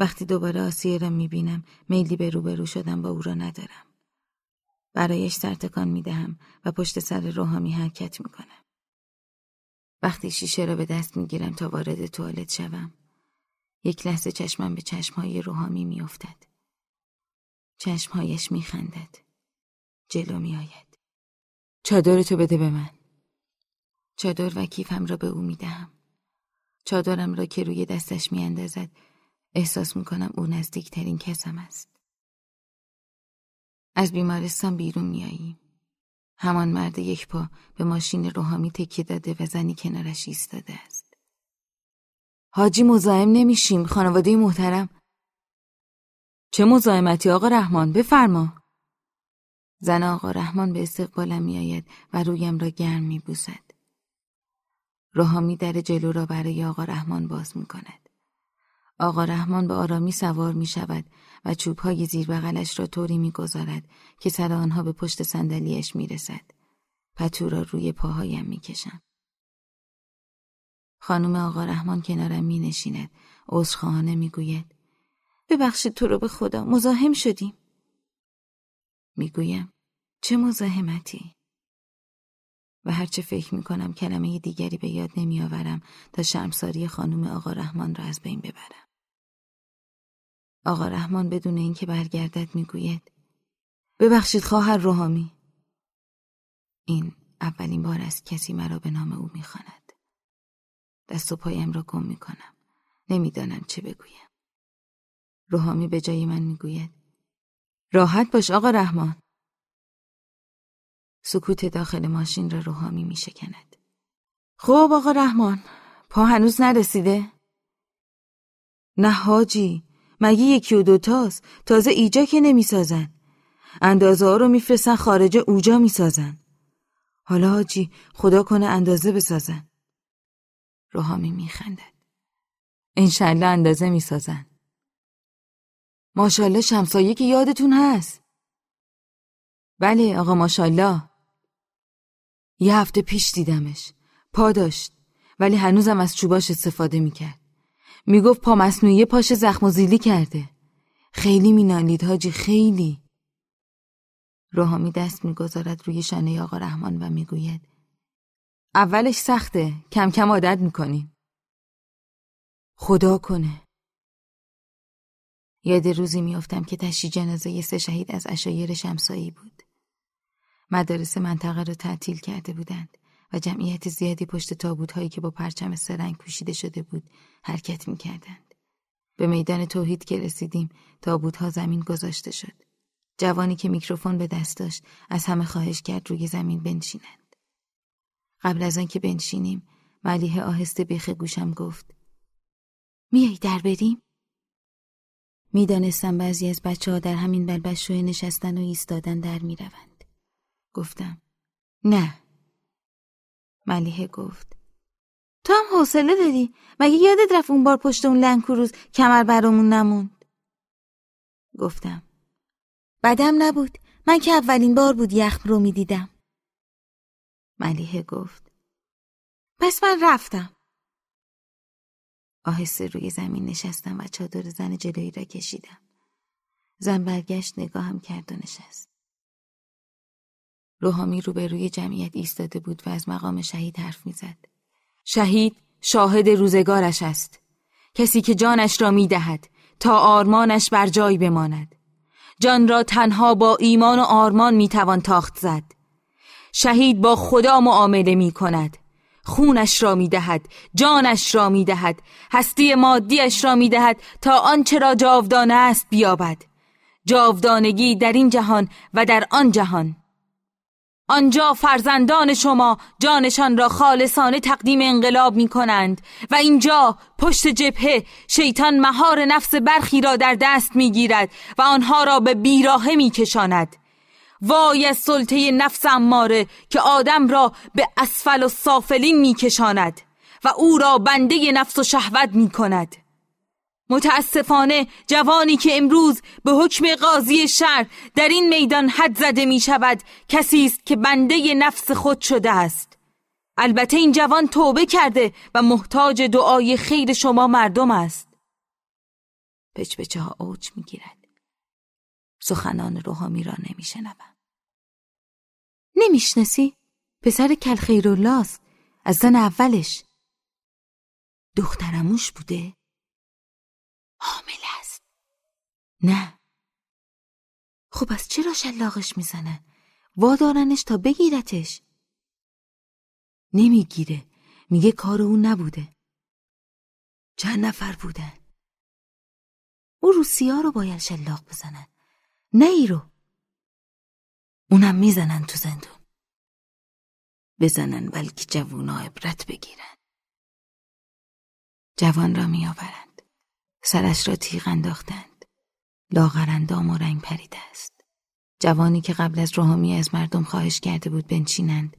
وقتی دوباره آسیه را می‌بینم میلی به روبرو شدم با او را ندارم. برایش سرتکان می‌دهم و پشت سر روحامی حرکت می‌کنم. وقتی شیشه را به دست می‌گیرم تا وارد توالت شوم یک لحظه چشمم به چشمهای روحامی میافتد. چشمهایش میخندد. جلو میآید. چادرتو بده به من. چادر و کیفم را به او می‌دهم. چادرم را که روی دستش میاندازد احساس می‌کنم او نزدیکترین کسم است. از بیمارستان بیرون میاییم. همان مرد یک پا به ماشین روحامی تکیه داده و زنی کنارش ایستاده است. حاجی مزاحم نمیشیم خانواده محترم. چه مزاحمتی آقا رحمان بفرما. زن آقا رحمان به استقبالم میآید و رویم را گرم میبوسد. روحامی در جلو را برای آقا رحمان باز می کند. آقا رحمان به آرامی سوار می شود و چوبهای زیر بغلش را طوری می گذارد که سر آنها به پشت صندلیاش می رسد. پتو را روی پاهایم می کشم. خانم آقا رحمان کنارم می نشیند. عذرخواهانه می گوید. ببخشید تو رو به خدا مزاحم شدیم. می گویم. چه مزاحمتی؟ و هرچه فکر می کنم کلمه دیگری به یاد نمی آورم تا شرمساری خانم آقا رحمان را از بین ببرم. آقا رحمان بدون اینکه برگردد می‌گوید ببخشید خواهر روحامی. این اولین بار است کسی مرا به نام او می‌خواند. دست و پایم را گم می‌کنم. نمی‌دانم چه بگویم. روحامی به جای من می‌گوید راحت باش آقا رحمان. سکوت داخل ماشین را روحامی میشکند. خب آقا رحمان پا هنوز نرسیده؟ نه حاجی مگه یکی و دوتاست؟ تازه ایجا که نمی‌سازن. اندازه ها رو میفرستن خارج اوجا می‌سازن. حالا حاجی خدا کنه اندازه بسازن. روحامی میخندد. انشالله اندازه می‌سازن. ماشالله شمسایه که یادتون هست. بله آقا ماشالله یه هفته پیش دیدمش. پا داشت. ولی هنوزم از چوباش استفاده می‌کرد. می‌گفت پا مصنوعی پاش زخم و زیلی کرده. خیلی مینالید حاجی خیلی. روحامی دست می‌گذارد روی شانه آقا رحمان و می‌گوید اولش سخته کم کم عادت می‌کنیم. خدا کنه. یاد روزی میافتم که تشی جنازه سه شهید از اشایر شمسایی بود. مدارس منطقه را تعطیل کرده بودند. و جمعیت زیادی پشت تابوت هایی که با پرچم سرنگ پوشیده شده بود حرکت می کردند. به میدان توحید که رسیدیم تابوت ها زمین گذاشته شد. جوانی که میکروفون به دست داشت از همه خواهش کرد روی زمین بنشینند. قبل از آنکه بنشینیم ملیه آهسته بیخ گوشم گفت میای در بریم؟ می‌دانستم بعضی از بچه ها در همین بلبشوی نشستن و ایستادن در می‌روند. گفتم نه ملیحه گفت. تو هم حوصله داری؟ مگه یادت رفت اون بار پشت اون لنکروز کمر برامون نموند؟ گفتم. بدم نبود. من که اولین بار بود یخم رو می‌دیدم. ملیحه گفت. پس من رفتم. آهسته روی زمین نشستم و چادر زن جلویی را کشیدم. زن برگشت نگاهم کرد و نشست. روحامی روبروی جمعیت ایستاده بود و از مقام شهید حرف می‌زد. شهید شاهد روزگارش است. کسی که جانش را می‌دهد تا آرمانش بر جای بماند. جان را تنها با ایمان و آرمان می‌توان تاخت زد. شهید با خدا معامله می کند. خونش را می‌دهد جانش را می‌دهد هستی مادیش را می‌دهد تا آنچه را جاودانه است بیابد جاودانگی در این جهان و در آن جهان آنجا فرزندان شما جانشان را خالصانه تقدیم انقلاب می کنند و اینجا پشت جبهه شیطان مهار نفس برخی را در دست می گیرد و آنها را به بیراهه می کشاند وای از سلطه نفس اماره که آدم را به اسفل و سافلین می کشاند و او را بنده نفس و شهوت می کند متاسفانه جوانی که امروز به حکم قاضی شهر در این میدان حد زده می شود کسی است که بنده نفس خود شده است البته این جوان توبه کرده و محتاج دعای خیر شما مردم است پچپچه ها اوج می گیرد. سخنان روحامی را نمی شنوم. نمی‌شناسی؟ پسر کل خیرولاست از زن اولش دخترموش بوده؟ حامل است. نه. خب از چرا شلاقش می‌زنن؟ وادارنش تا بگیرتش. نمی‌گیره. میگه کار اون نبوده. چند نفر بودن؟ او روسیا رو باید شلاق بزنن. نه ای رو. اونم می‌زنن تو زندون. بزنن بلکه جوونا عبرت بگیرن. جوان را میآورند سرش را تیغ انداختند لاغرندام و رنگ پریده است جوانی که قبل از روحامی از مردم خواهش کرده بود بنشینند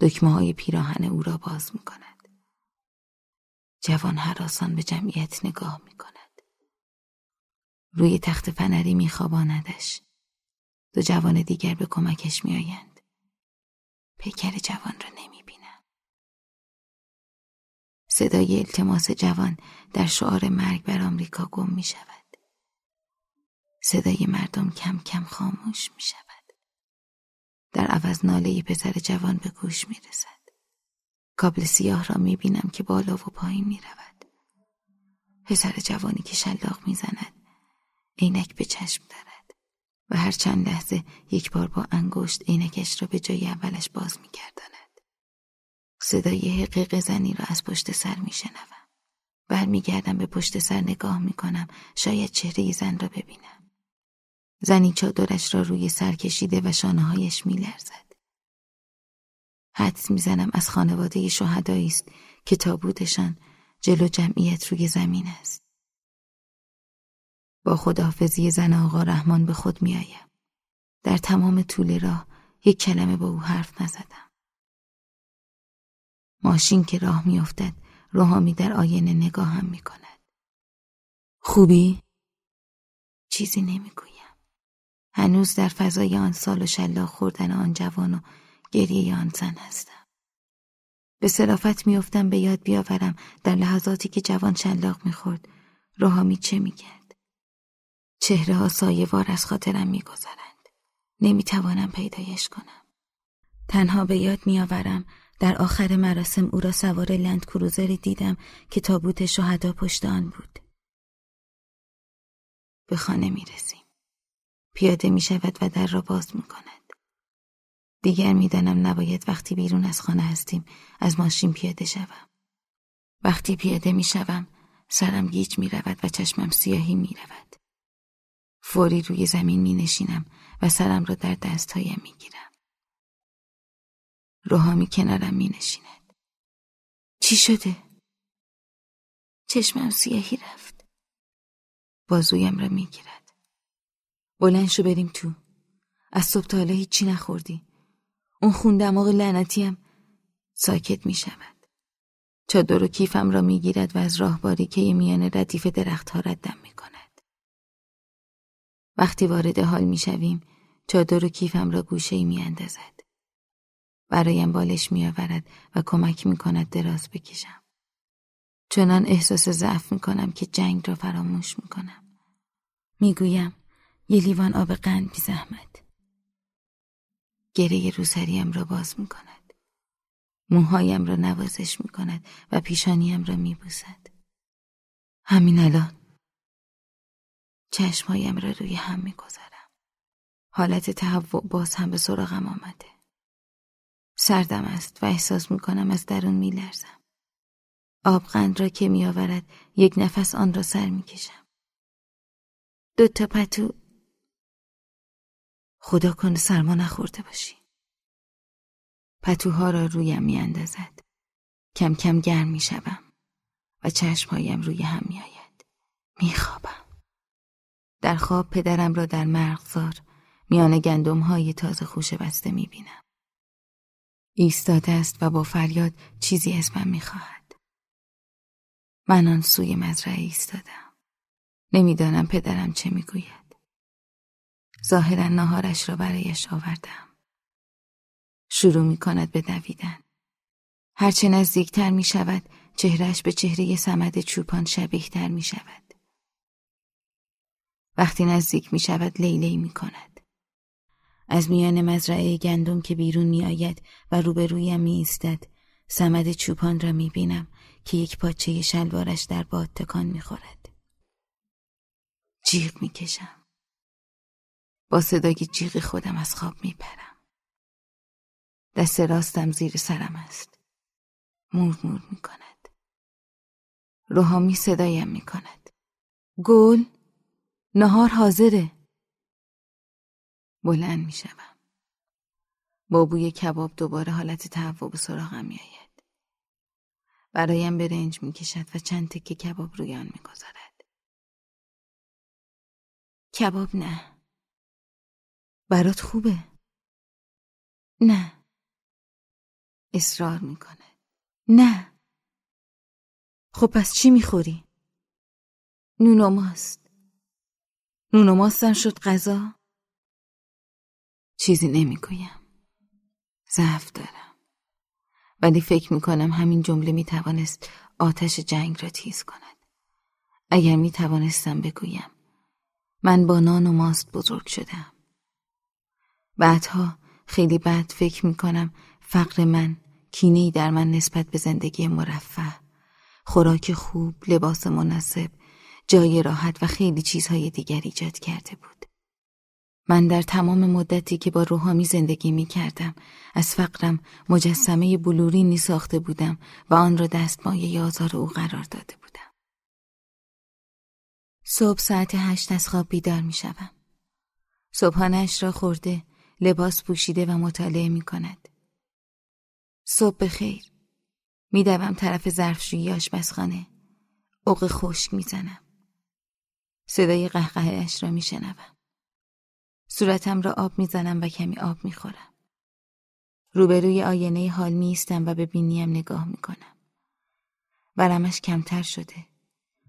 دکمه های پیراهن او را باز می کند. جوان حراسان به جمعیت نگاه می کند. روی تخت فنری می خواباندش. دو جوان دیگر به کمکش می آیند. پیکر جوان را نمی. صدای التماس جوان در شعار مرگ بر آمریکا گم می شود. صدای مردم کم کم خاموش می شود. در عوض ناله پسر جوان به گوش می رسد. کابل سیاه را می بینم که بالا و پایین می رود. پسر جوانی که شلاق می زند. عینک به چشم دارد و هر چند لحظه یک بار با انگشت عینکش را به جای اولش باز می گرداند. صدای حقیق زنی را از پشت سر می شنوم. برمیگردم به پشت سر نگاه می کنم شاید چهره زن را ببینم. زنی چادرش را روی سر کشیده و شانه هایش می لرزد. حدس می‌زنم از خانواده شهدایی است که تابوتشان جلو جمعیت روی زمین است. با خداحافظی زن آقا رحمان به خود میآیم. در تمام طول راه یک کلمه با او حرف نزدم. ماشین که راه میافتد روحامی در آینه نگاهم می کند. خوبی؟ چیزی نمی‌گویم. هنوز در فضای آن سال و شلاق خوردن آن جوان و گریه آن زن هستم. به صرافت میافتم به یاد بیاورم در لحظاتی که جوان شلاق می‌خورد روحامی چه می‌کرد. چهره ها سایوار از خاطرم میگذرند. نمی‌توانم پیدایش کنم. تنها به یاد میآورم در آخر مراسم او را سوار لند کروزری دیدم که تابوت شهدا پشت آن بود. به خانه می رسیم. پیاده می شود و در را باز می کند. دیگر می‌دانم نباید وقتی بیرون از خانه هستیم از ماشین پیاده شوم. وقتی پیاده می شوم سرم گیج می رود و چشمم سیاهی می رود. فوری روی زمین می نشینم و سرم را در دستهایم می گیرم. روحامی کنارم می نشیند. چی شده؟ چشمم سیاهی رفت. بازویم را می گیرد. بلند شو بریم تو از صبح تا حالا هیچی نخوردی اون خون دماغ لعنتیم ساکت می شود چادر و کیفم را می گیرد و از راه که میان ردیف درخت ها ردم می کند. وقتی وارد حال می شویم چادر و کیفم را گوشه ای می اندازد. برایم بالش می آورد و کمک می کند دراز بکشم. چنان احساس ضعف می کنم که جنگ را فراموش می کنم. می گویم یه لیوان آب قند بی زحمت. گره روسریم را باز می کند. موهایم را نوازش می کند و پیشانیم را می بوسد. همین الان. چشمهایم را روی هم می گذارم. حالت تهوع باز هم به سراغم آمده. سردم است و احساس می کنم از درون می لرزم. قند را که می آورد یک نفس آن را سر می کشم. دو تا پتو خدا کنه سرما نخورده باشی. پتوها را رویم می اندازد. کم کم گرم می شدم و چشمهایم روی هم می آید. می خوابم. در خواب پدرم را در مرغزار میان گندم های تازه خوش بسته می بینم. ایستاده است و با فریاد چیزی از من می خواهد. من آن سوی مزرعه ایستادم. نمی‌دانم پدرم چه می‌گوید. ظاهرا ناهارش را برایش آوردم. شروع می کند به دویدن. هرچه نزدیکتر می شود چهرش به چهره سمد چوپان شبیه تر می شود. وقتی نزدیک می شود لیلی می کند. از میان مزرعه گندم که بیرون می آید و روبرویم می ایستد سمد چوپان را می بینم که یک پاچه شلوارش در باد تکان می خورد. جیغ می کشم. با صدای جیغ خودم از خواب می پرم. دست راستم زیر سرم است. مور مور می کند. روحامی صدایم می کند. گل نهار حاضره. بلند می شدم. با بوی کباب دوباره حالت تهوع به سراغم می آید. برایم برنج می کشد و چند تکه کباب روی آن می گذارد. کباب نه. برات خوبه. نه. اصرار می‌کنه. نه. خب پس چی می‌خوری؟ نون و ماست. نون ماستم شد غذا؟ چیزی نمی‌گویم. ضعف دارم. ولی فکر می‌کنم همین جمله می‌توانست آتش جنگ را تیز کند. اگر می‌توانستم بگویم من با نان و ماست بزرگ شدم. بعدها خیلی بعد فکر می‌کنم فقر من کینهی در من نسبت به زندگی مرفه خوراک خوب، لباس مناسب، جای راحت و خیلی چیزهای دیگر ایجاد کرده بود. من در تمام مدتی که با روحامی زندگی می کردم از فقرم مجسمه بلورینی ساخته بودم و آن را دستمایه آزار او قرار داده بودم. صبح ساعت هشت از خواب بیدار می شدم. صبحانش را خورده لباس پوشیده و مطالعه می کند. صبح بخیر. می دوم طرف ظرفشویی آشپزخانه. اوق خشک می زنم. صدای قهقه اش را می شنوم. صورتم را آب می‌زنم و کمی آب می‌خورم. روبروی آینه حال میستم و به بینیم نگاه می‌کنم. ورمش کمتر شده.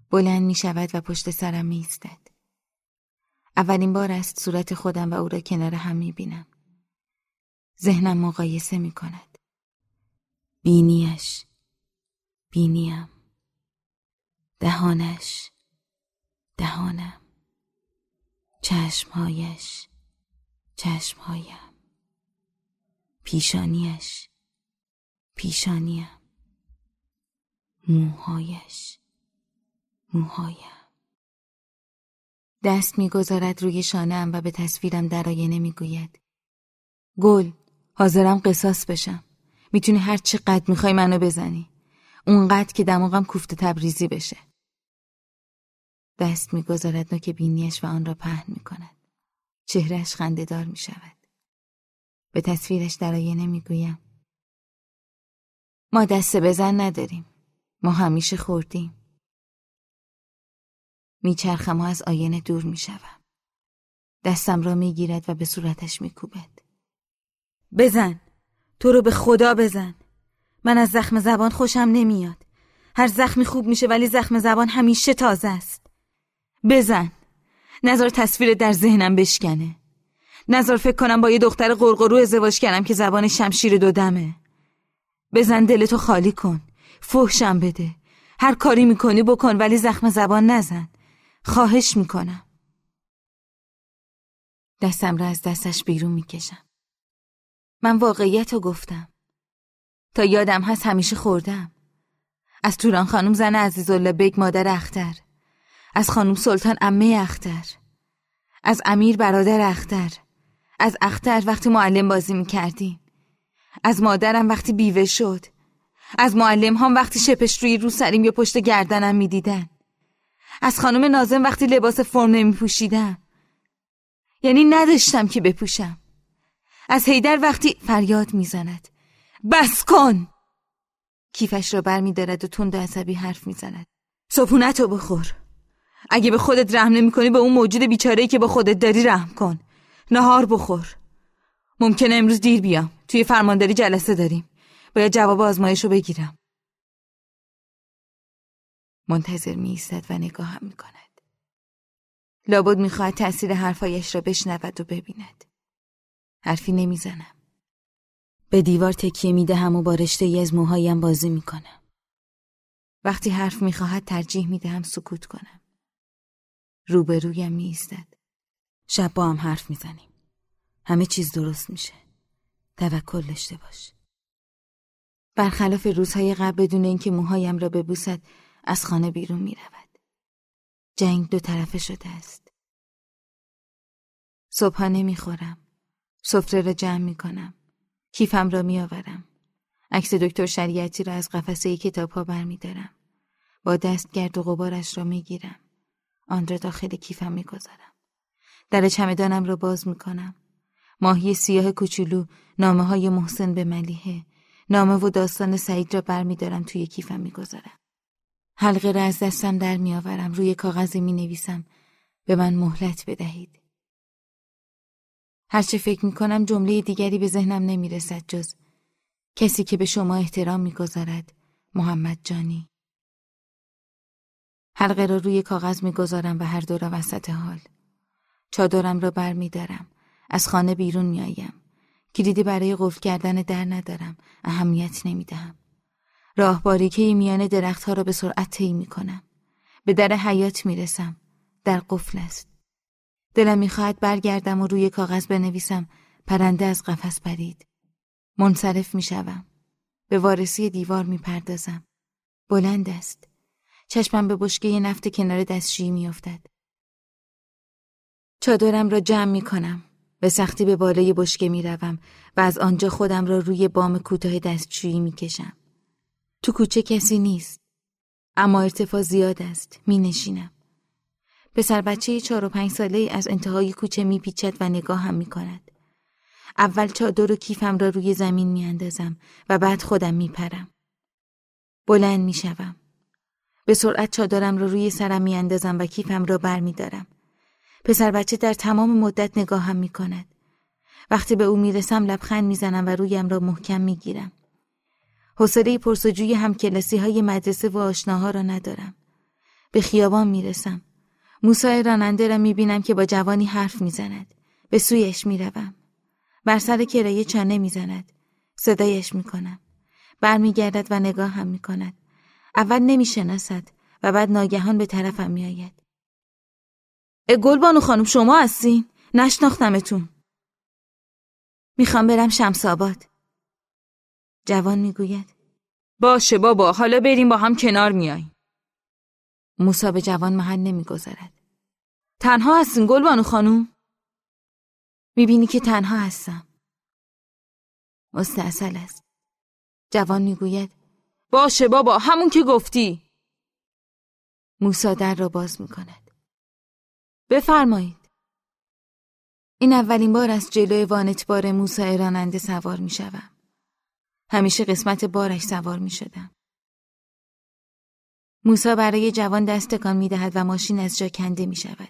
بلند می شود و پشت سرم میستد. اولین بار است صورت خودم و او را کنار هم می بینم. ذهنم مقایسه می کند. بینیش بینیم دهانش دهانم چشمهایش چشمهایم. پیشانیش. پیشانیم. موهایش. موهایم. دست می‌گذارد روی شانهام و به تصویرم در آینه می‌گوید گل حاضرم قصاص بشم. می‌تونی هر چی قد می‌خوای منو بزنی. اونقدر که دماغم کوفته تبریزی بشه. دست می‌گذارد نوک بینیش و آن را پهن می‌کند. چهرش خندهدار می‌شود. به تصویرش در آینه می‌گویم ما دست بزن نداریم. ما همیشه خوردیم. میچرخم و از آینه دور می‌شوم. دستم را می‌گیرد و به صورتش میکوبد. بزن! تو رو به خدا بزن! من از زخم زبان خوشم نمیاد. هر زخمی خوب میشه ولی زخم زبان همیشه تازه است. بزن! نظر تصویر در ذهنم بشکنه. نظر فکر کنم با یه دختر قرقرو ازدواج کردم که زبان شمشیر دو دمه. بزن دلتو خالی کن. فحشم بده. هر کاری می‌کنی بکن ولی زخم زبان نزن. خواهش می‌کنم. دستم را از دستش بیرون می‌کشم. من واقعیت رو گفتم. تا یادم هست همیشه خوردم. از توران خانم زن عزیزالله بیگ مادر اختر. از خانم سلطان امه اختر از امیر برادر اختر از اختر وقتی معلم بازی می‌کردیم از مادرم وقتی بیوه شد از معلم هم وقتی شپش روی رو سریم یا پشت گردنم می‌دیدن از خانم نازم وقتی لباس فرم نمی پوشیدم یعنی نداشتم که بپوشم. از هیدر وقتی فریاد می‌زند بس کن! کیفش را بر می دارد و تند عصبی حرف می‌زند. صبحونت رو بخور. اگه به خودت رحم نمی کنی به اون موجود بیچارهی که با خودت داری رحم کن. نهار بخور. ممکنه امروز دیر بیام. توی فرمانداری جلسه داریم. باید جواب آزمایش رو بگیرم. منتظر می ایستد و نگاهم می کند لابد می‌خواهد تأثیر حرفایش را بشنود و ببیند. حرفی نمی‌زنم. به دیوار تکیه می‌دهم و با رشته ای از موهایم بازی می‌کنم. وقتی حرف می‌خواهد ترجیح می‌دهم سکوت کنم. روبرویم می. شب با هم حرف می‌زنیم. همه چیز درست میشه. توکل داشته باش. برخلاف روزهای قبل بدون اینکه موهایم را ببوسد از خانه بیرون می رود. جنگ دو طرفه شده است. صبحانه می خورم. سفره را جمع می کنم. کیفم را می آورم. عکس دکتر شریعتی را از قفسه کتاب ها. با دست گرد و غبارش را می گیرم. آن را داخل کیفم می گذارم. در چمدانم را باز می کنم. ماهی سیاه کوچولو نامه های محسن به ملیحه نامه و داستان سعید را برمیدارم توی کیفم می‌گذارم. حلقه را از دستم در میآورم روی کاغذی می نویسم به من مهلت بدهید. هرچه فکر می کنم جمله دیگری به ذهنم نمی رسد جز کسی که به شما احترام می‌گذارد محمد جانی. حلقه را روی کاغذ می‌گذارم و هر دو را وسط حال. چادرم را بر می دارم. از خانه بیرون می آیم. کلیدی برای قفل کردن در ندارم. اهمیت نمی‌دهم. راه باریکه میان درختها را به سرعت طی می کنم به در حیات می رسم در قفل است. دلم می‌خواهد برگردم و روی کاغذ بنویسم. پرنده از قفس پرید. منصرف می‌شوم. به وارسی دیوار می‌پردازم. بلند است. چشمم به بشکه نفت کنار دستشویی میافتد چادرم را جمع می کنم به سختی به بالای بشکه می روم و از آنجا خودم را روی بام کوتاه دستشویی می کشم. تو کوچه کسی نیست. اما ارتفاع زیاد است. می نشینم. پسر بچه چهار و پنج ساله از انتهای کوچه می پیچد و نگاه هم می کند. اول چادر و کیفم را روی زمین می اندازم و بعد خودم می پرم. بلند می شوم. به سرعت چادرم را روی سرم می اندازم و کیفم را بر می دارم. پسر بچه در تمام مدت نگاهم می کند. وقتی به او می‌رسم لبخند می‌زنم و رویم را محکم می‌گیرم. حوصله پرسجوی همکلاسی های مدرسه و آشناها را ندارم. به خیابان می‌رسم. موسای راننده را می‌بینم که با جوانی حرف می‌زند. به سویش می‌روم. بر سر کرایه چانه می‌زند. صدایش می‌کنم. برمیگردد و نگاه هم می‌کند. اول نمی‌شناسد و بعد ناگهان به طرفم میآید. گلبانو خانم شما هستین؟ نشناختمتون. می‌خوام برم شمس آباد. جوان می‌گوید. باشه بابا حالا بریم با هم کنار میای موسا به جوان محل نمی‌گذارد. تنها هستین گلبانو خانم؟ می‌بینی که تنها هستم. مستاصل است. جوان می‌گوید. باشه بابا همون که گفتی موسا در را باز می‌کند بفرمایید. این اولین بار از جلوی وانتبار موسا راننده سوار می شدم. همیشه قسمت بارش سوار می شدم. موسا برای جوان دست تکان می دهد و ماشین از جا کنده می شود.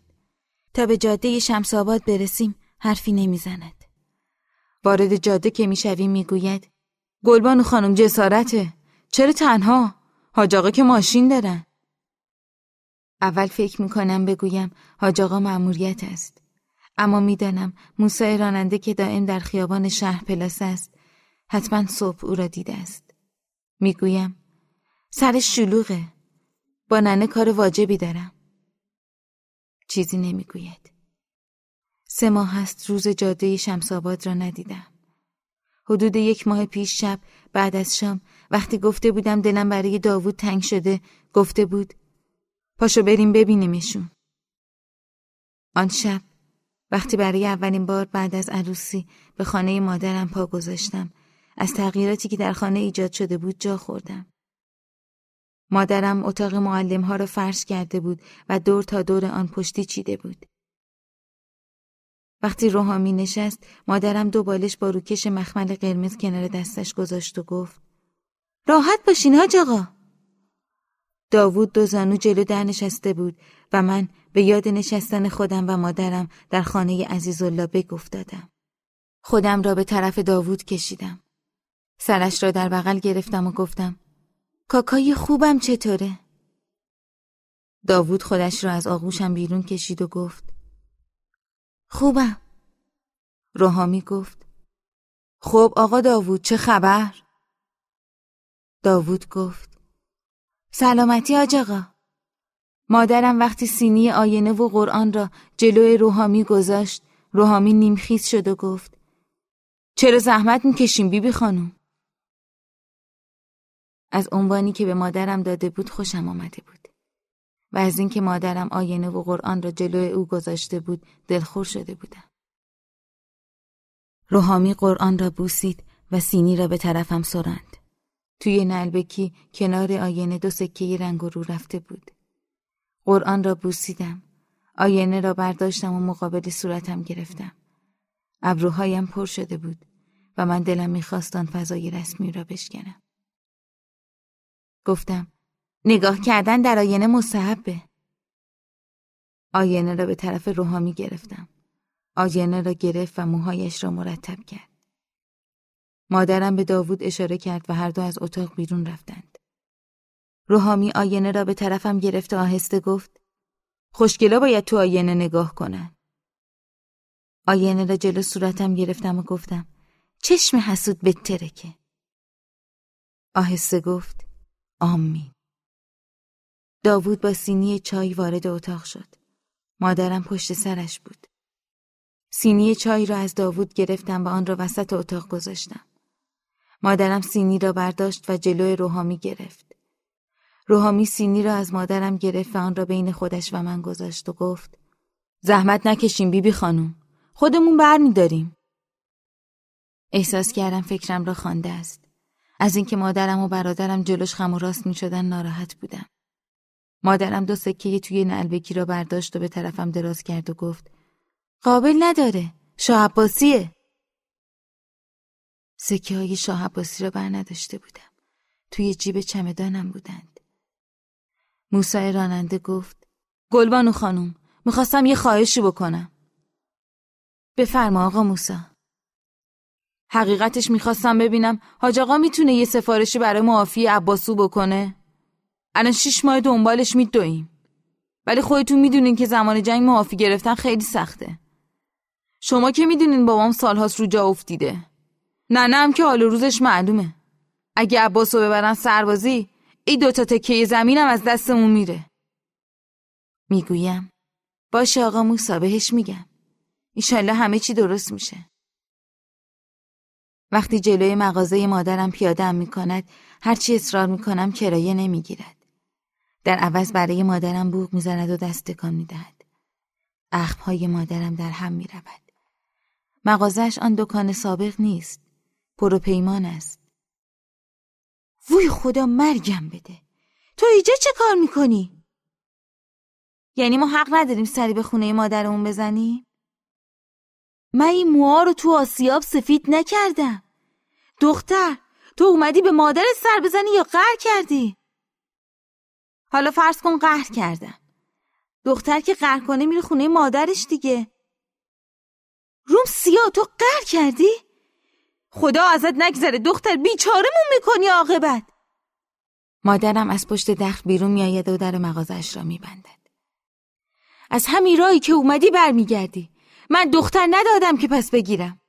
تا به جاده شمس آباد برسیم حرفی نمی زند. وارد جاده که می شویم می گوید گلبانو خانم جسارته چرا تنها؟ حاج که ماشین دارن. اول فکر می‌کنم بگویم حاج آقا مأموریت است. اما می‌دانم موسی راننده که دائم در خیابان شهر پلاس است حتما صبح او را دیده است. می‌گویم سرش شلوغه. با ننه کار واجبی دارم. چیزی نمی‌گوید. سه ماه است روز جاده شمساباد را ندیدم. حدود یک ماه پیش شب بعد از شام وقتی گفته بودم دلم برای داوود تنگ شده گفته بود پاشو بریم ببینیمشون. آن شب وقتی برای اولین بار بعد از عروسی به خانه مادرم پا گذاشتم از تغییراتی که در خانه ایجاد شده بود جا خوردم. مادرم اتاق معلم ها را فرش کرده بود و دور تا دور آن پشتی چیده بود. وقتی روحامی نشست مادرم دو بالش با روکش مخمل قرمز کنار دستش گذاشت و گفت راحت باشین حاج آقا داوود دو زانو جلو در نشسته بود و من به یاد نشستن خودم و مادرم در خانه عزیزالله بگفتادم. خودم را به طرف داوود کشیدم. سرش را در بغل گرفتم و گفتم کاکای خوبم چطوره؟ داوود خودش را از آغوشم بیرون کشید و گفت خوبم. روحامی گفت خب آقا داوود چه خبر؟ داوود گفت سلامتی آج آقا مادرم وقتی سینی آینه و قرآن را جلوی روحامی گذاشت روحامی نیمخیز شد و گفت چرا زحمت می‌کشیم بیبی خانم؟ از عنوانی که به مادرم داده بود خوشم آمده بود و از اینکه مادرم آینه و قرآن را جلوی او گذاشته بود دلخور شده بودم. روحامی قرآن را بوسید و سینی را به طرفم سرند. توی نلبکی کنار آینه دو سکه رنگ رو رفته بود. قرآن را بوسیدم. آینه را برداشتم و مقابل صورتم گرفتم. ابروهایم پر شده بود و من دلم می‌خواست آن فضای رسمی را بشکنم. گفتم نگاه کردن در آینه مستحبه. آینه را به طرف روحامی گرفتم. آینه را گرفت و موهایش را مرتب کرد. مادرم به داوود اشاره کرد و هر دو از اتاق بیرون رفتند. روحامی آینه را به طرفم گرفت و آهسته گفت خوشگلا باید تو آینه نگاه کنن. آینه را جلو صورتم گرفتم و گفتم چشم حسود بتره که. آهسته گفت آمین. داوود با سینی چای وارد اتاق شد. مادرم پشت سرش بود. سینی چای را از داوود گرفتم و آن را وسط اتاق گذاشتم. مادرم سینی را برداشت و جلوی روحامی گرفت. روحامی سینی را از مادرم گرفت و آن را بین خودش و من گذاشت و گفت زحمت نکشیم بیبی خانم. خودمون برمیداریم. احساس کردم فکرم را خوانده است. از اینکه مادرم و برادرم جلوش خم و راست می شدن ناراحت بودم. مادرم دو سکه توی نلبکی را برداشت و به طرفم دراز کرد و گفت قابل نداره شاه عباسیه سکه های شاه عباسی را بر نداشته بودم. توی جیب چمدانم بودند. موسای راننده گفت گلبانو خانم می‌خواستم یه خواهشی بکنم. بفرما آقا موسا حقیقتش می‌خواستم ببینم حاج آقا می‌تونه یه سفارشی برای معافی عباسو بکنه؟ الان شیش ماه دنبالش میدویم. ولی خودتون می‌دونین که زمان جنگ معافی گرفتن خیلی سخته. شما که می‌دونین بابام سالهاست رو جا افتیده. نه نه هم که حال روزش معلومه. اگه عباس رو ببرن سربازی ای دوتا تکه زمینم از دستمون میره. می‌گویم باشه آقا موسا بهش میگم. ایشالله همه چی درست میشه. وقتی جلوی مغازه مادرم پیادم می‌کند هرچی اصرار می‌کنم کرایه نمی‌گیرد. در عوض برای مادرم بوغ می‌زند و دست تکان می‌دهد. اخمهای مادرم در هم می‌رود. مغازش آن دکان سابق نیست. پروپیمان است وی خدا مرگم بده تو ایجا چه کار می‌کنی؟ یعنی ما حق نداریم سری به خونه مادرمون بزنیم؟ من این موها رو تو آسیاب سفید نکردم دختر تو اومدی به مادرت سر بزنی یا قهر کردی؟ حالا فرض کن قهر کردم دختر که قهر کنه میره خونه مادرش دیگه روم سیاه تو قهر کردی؟ خدا ازت نگذره. دختر بیچارمون می‌کنی عاقبت. مادرم از پشت دخل بیرون میآید و در مغازش را میبندد. از همین راهی که اومدی برمیگردی. من دختر ندادم که پس بگیرم.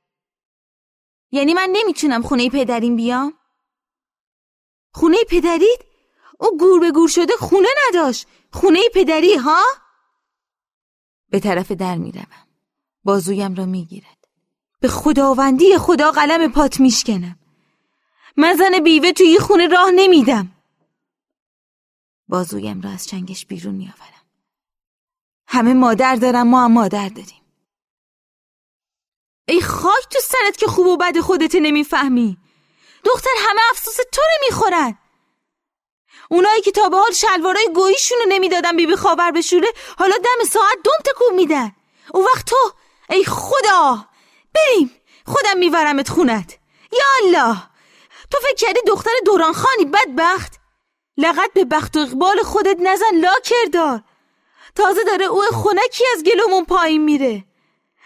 یعنی من نمی‌تونم خونه پدریم بیام؟ خونه پدرید؟ او گور به گور شده خونه نداشت. خونه پدری ها؟ به طرف در می‌روم. بازویم را می‌گیرد. به خداوندی خدا قلم پات میشکنم. من زن بیوه توی خونه راه نمیدم. بازویم را از چنگش بیرون میآورم. همه مادر دارم ما هم مادر داریم. ای خاک تو سرت که خوب و بد خودت نمی‌فهمی. دختر همه افسوس تو رو می‌خورن. اونایی که تا به حال شلوارای گوییشونو نمی‌دادن بیبی خاور بشوره حالا دم ساعت دوم تکون میدن. اون وقت تو ای خدا! بریم. خودم میورمت خونت. یا الله. تو فکر کردی دختر دوران خانی بدبخت؟ لغت به بخت و اقبال خودت نزن لا کردار تازه داره او خونکی از گلومون پایین میره.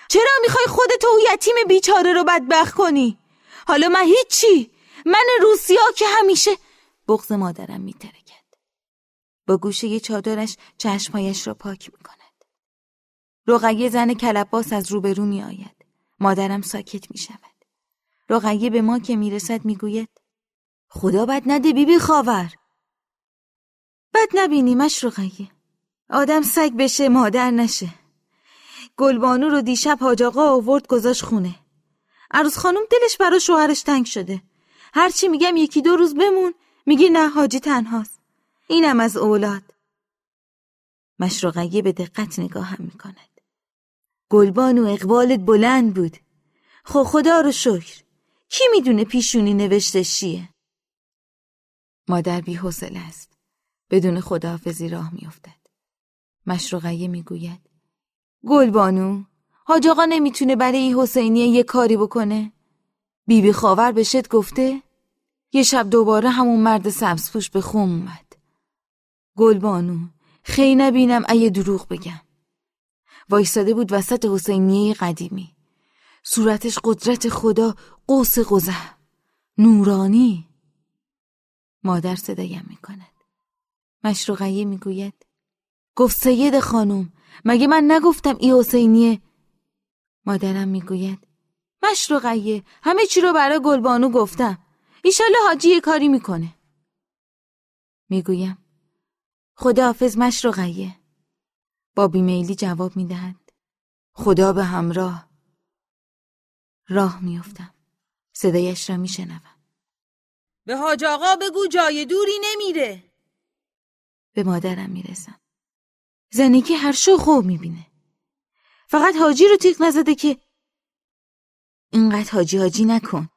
چرا می‌خوای خودت و یتیم بیچاره رو بدبخت کنی؟ حالا من هیچی. من روسیا که همیشه بغز مادرم میترکد. با گوشه چادرش چشمهایش را پاک می‌کند. رقیه زن کلباس از روبرو می آید. مادرم ساکت می شود. رقیه به ما که می رسد می گوید خدا بد نده بیبی خاور. بد نبینیمش رقیه. آدم سگ بشه مادر نشه. گلبانو رو دیشب حاج آقا آورد گذاشت خونه. عروس خانم دلش برا شوهرش تنگ شده. هرچی میگم یکی دو روز بمون. میگی نه حاجی تنهاست. اینم از اولاد. مشروقیه به دقت نگاه هم می‌کند. گلبان و اقبالت بلند بود. خو خدا رو شکر. کی می‌دونه پیشونی نوشته چیه؟ مادر بی حوصله است. بدون خداحافظی راه میافتد. مشروقیه می‌گوید گلبانو حاج آقا نمی‌تونه برای ای حسینیه یه کاری بکنه؟ بیبی خاور به شد گفته یه شب دوباره همون مرد سبزپوش به خوم اومد. گلبانو خیلی نبینم ایه دروغ بگم. وایستاده بود وسط حسینیه قدیمی. صورتش قدرت خدا قوس قزه نورانی. مادر صدایم می‌کند. مشروقیه می‌گوید گفت سید خانم مگه من نگفتم ای حسینیه؟ مادرم می‌گوید مشروقیه همه چی رو برای گلبانو گفتم. ایشالله حاجی یه کاری می‌کنه. می‌گویم خداحافظ مشروقیه با بیمیلی جواب می‌دهد. خدا به همراه. راه میافتم. صدایش را میشنوم. به حاج آقا بگو جای دوری نمیره. به مادرم می‌رسم. زنیکی هر شو خوب می‌بینه. فقط حاجی رو تیغ نزده که اینقدر حاجی حاجی نکن.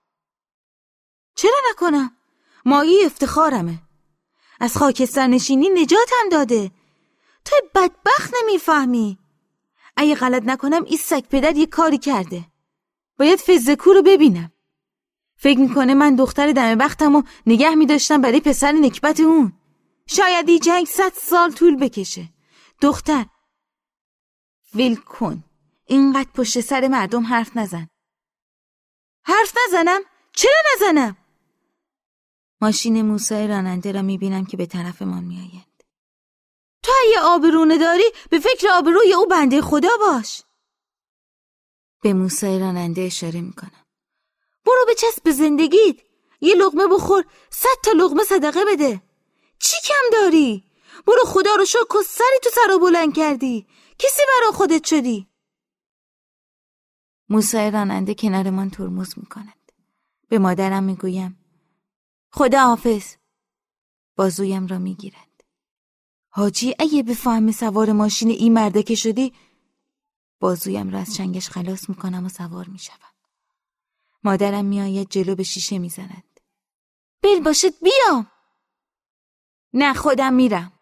چرا نکنم؟ مایی افتخارمه. از خاکستر نشینی نجاتم داده. تو بدبخت نمی‌فهمی. اگه غلط نکنم این سگ پدر یه کاری کرده. باید فزکو رو ببینم. فکر می‌کنه من دختر دم بختم و نگه میداشتم برای پسر نکبت اون. شاید این جنگ صد سال طول بکشه. دختر ویل کن. اینقدر پشت سر مردم حرف نزن. حرف نزنم؟ چرا نزنم؟ ماشین موسای راننده را می‌بینم که به طرفمان میآید. تو اگه آبرونه داری به فکر آبروی او بنده خدا باش. به موسای راننده اشاره می‌کنم. برو به چسب به زندگیت. یه لغمه بخور صد تا لغمه صدقه بده. چی کم داری؟ برو خدا رو شکر سری تو سرا بلند کردی. کسی برا خودت شدی؟ موسای راننده کنار من ترمز می‌کند. به مادرم می‌گویم خدا حافظ بازویم را می‌گیرد. حاجی اگه بفهم سوار ماشین این مرده که شدی بازویم را از چنگش خلاص می‌کنم و سوار می‌شوم. مادرم میآید جلو به شیشه می‌زند. بل باشد بیام. نه خودم میرم.